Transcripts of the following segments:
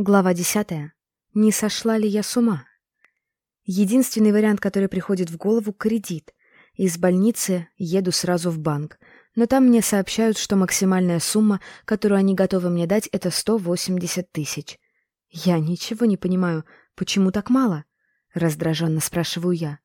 Глава десятая. Не сошла ли я с ума? Единственный вариант, который приходит в голову — кредит. Из больницы еду сразу в банк. Но там мне сообщают, что максимальная сумма, которую они готовы мне дать, это 180 тысяч. Я ничего не понимаю, почему так мало? Раздраженно спрашиваю я.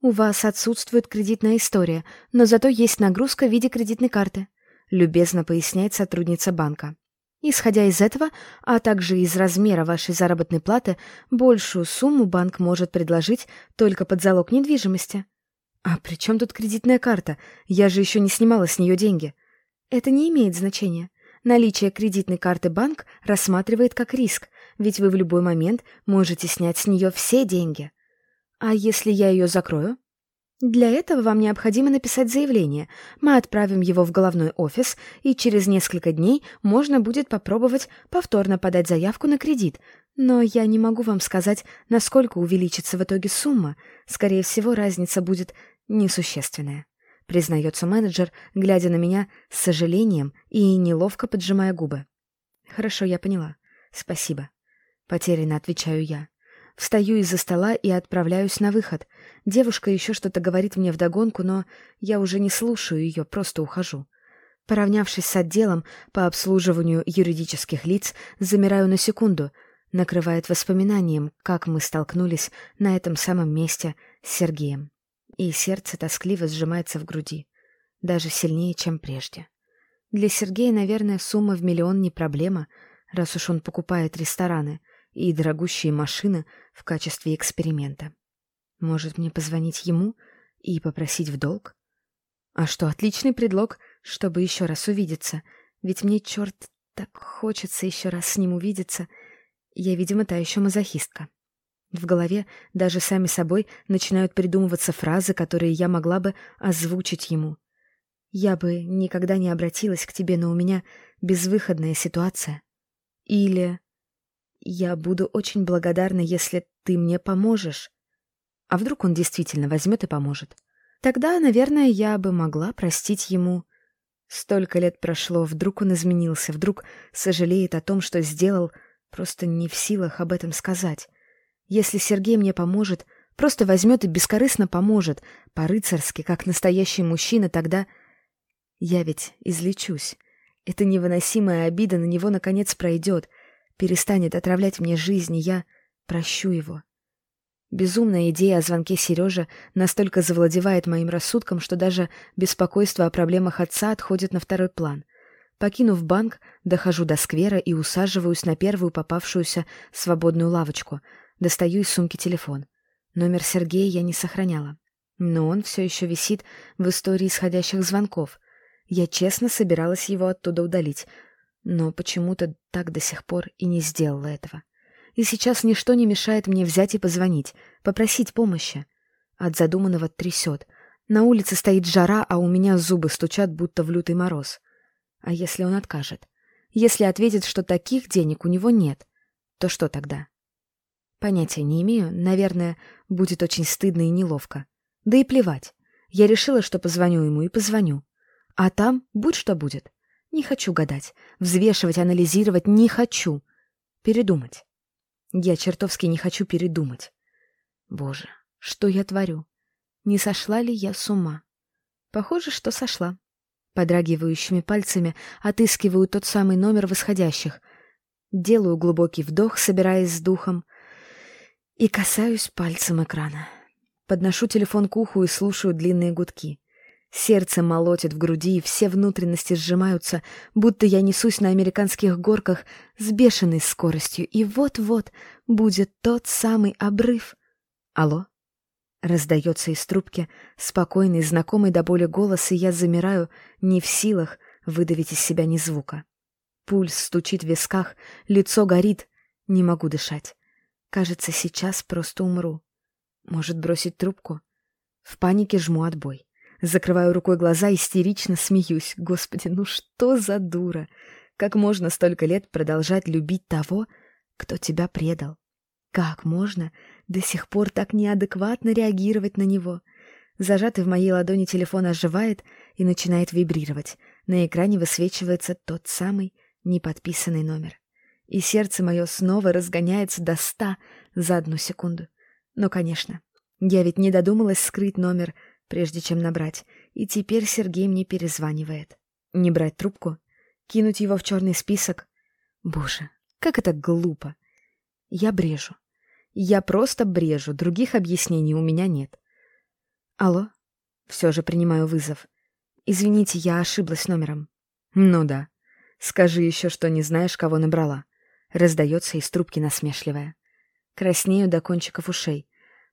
У вас отсутствует кредитная история, но зато есть нагрузка в виде кредитной карты. Любезно поясняет сотрудница банка. Исходя из этого, а также из размера вашей заработной платы, большую сумму банк может предложить только под залог недвижимости. А при чем тут кредитная карта? Я же еще не снимала с нее деньги. Это не имеет значения. Наличие кредитной карты банк рассматривает как риск, ведь вы в любой момент можете снять с нее все деньги. А если я ее закрою? Для этого вам необходимо написать заявление. Мы отправим его в головной офис, и через несколько дней можно будет попробовать повторно подать заявку на кредит. Но я не могу вам сказать, насколько увеличится в итоге сумма. Скорее всего, разница будет несущественная. Признается менеджер, глядя на меня с сожалением и неловко поджимая губы. Хорошо, я поняла. Спасибо. Потерянно отвечаю я. Встаю из-за стола и отправляюсь на выход. Девушка еще что-то говорит мне вдогонку, но я уже не слушаю ее, просто ухожу. Поравнявшись с отделом по обслуживанию юридических лиц, замираю на секунду. Накрывает воспоминанием, как мы столкнулись на этом самом месте с Сергеем. И сердце тоскливо сжимается в груди. Даже сильнее, чем прежде. Для Сергея, наверное, сумма в миллион не проблема, раз уж он покупает рестораны — и дорогущие машины в качестве эксперимента. Может, мне позвонить ему и попросить в долг? А что, отличный предлог, чтобы еще раз увидеться. Ведь мне, черт, так хочется еще раз с ним увидеться. Я, видимо, та еще мазохистка. В голове даже сами собой начинают придумываться фразы, которые я могла бы озвучить ему. Я бы никогда не обратилась к тебе, но у меня безвыходная ситуация. Или я буду очень благодарна, если ты мне поможешь. А вдруг он действительно возьмет и поможет? Тогда, наверное, я бы могла простить ему. Столько лет прошло, вдруг он изменился, вдруг сожалеет о том, что сделал, просто не в силах об этом сказать. Если Сергей мне поможет, просто возьмет и бескорыстно поможет, по-рыцарски, как настоящий мужчина, тогда... Я ведь излечусь. Эта невыносимая обида на него наконец пройдет — перестанет отравлять мне жизнь, я прощу его. Безумная идея о звонке Сережи настолько завладевает моим рассудком, что даже беспокойство о проблемах отца отходит на второй план. Покинув банк, дохожу до сквера и усаживаюсь на первую попавшуюся свободную лавочку. Достаю из сумки телефон. Номер Сергея я не сохраняла. Но он все еще висит в истории исходящих звонков. Я честно собиралась его оттуда удалить, но почему-то так до сих пор и не сделала этого. И сейчас ничто не мешает мне взять и позвонить, попросить помощи. От задуманного трясет. На улице стоит жара, а у меня зубы стучат, будто в лютый мороз. А если он откажет? Если ответит, что таких денег у него нет, то что тогда? Понятия не имею, наверное, будет очень стыдно и неловко. Да и плевать. Я решила, что позвоню ему и позвоню. А там будь что будет. Не хочу гадать, взвешивать, анализировать не хочу. Передумать. Я чертовски не хочу передумать. Боже, что я творю? Не сошла ли я с ума? Похоже, что сошла. Подрагивающими пальцами отыскиваю тот самый номер восходящих. Делаю глубокий вдох, собираясь с духом, и касаюсь пальцем экрана. Подношу телефон к уху и слушаю длинные гудки. Сердце молотит в груди, и все внутренности сжимаются, будто я несусь на американских горках с бешеной скоростью, и вот-вот будет тот самый обрыв. Алло? Раздается из трубки спокойный, знакомый до боли голос, и я замираю, не в силах выдавить из себя ни звука. Пульс стучит в висках, лицо горит, не могу дышать. Кажется, сейчас просто умру. Может, бросить трубку? В панике жму отбой. Закрываю рукой глаза, истерично смеюсь. Господи, ну что за дура? Как можно столько лет продолжать любить того, кто тебя предал? Как можно до сих пор так неадекватно реагировать на него? Зажатый в моей ладони телефон оживает и начинает вибрировать. На экране высвечивается тот самый неподписанный номер. и сердце мое снова разгоняется до ста за одну секунду. Но, конечно, я ведь не додумалась скрыть номер, прежде чем набрать, и теперь Сергей мне перезванивает. Не брать трубку? Кинуть его в черный список? Боже, как это глупо! Я брежу. Я просто брежу, других объяснений у меня нет. Алло? Все же принимаю вызов. Извините, я ошиблась номером. Ну да. Скажи еще, что не знаешь, кого набрала. Раздается из трубки насмешливая. Краснею до кончиков ушей.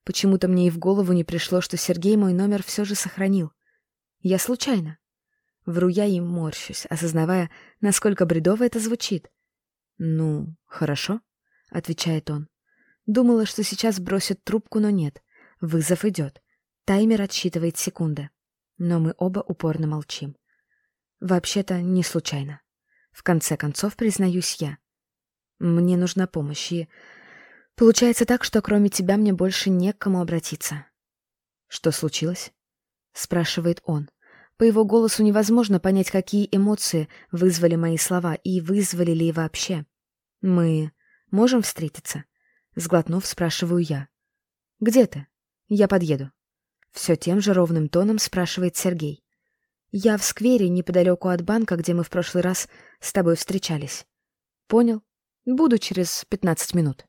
Почему-то мне и в голову не пришло, что Сергей мой номер все же сохранил. Я случайно. Вру я и морщусь, осознавая, насколько бредово это звучит. «Ну, хорошо», — отвечает он. Думала, что сейчас бросит трубку, но нет. Вызов идет. Таймер отсчитывает секунды. Но мы оба упорно молчим. Вообще-то не случайно. В конце концов, признаюсь я. Мне нужна помощь, и... Получается так, что кроме тебя мне больше не к кому обратиться. Что случилось? Спрашивает он. По его голосу невозможно понять, какие эмоции вызвали мои слова и вызвали ли вообще. Мы можем встретиться? Сглотнув, спрашиваю я. «Где ты?» «Я подъеду». Все тем же ровным тоном спрашивает Сергей. «Я в сквере неподалеку от банка, где мы в прошлый раз с тобой встречались». «Понял. Буду через пятнадцать минут».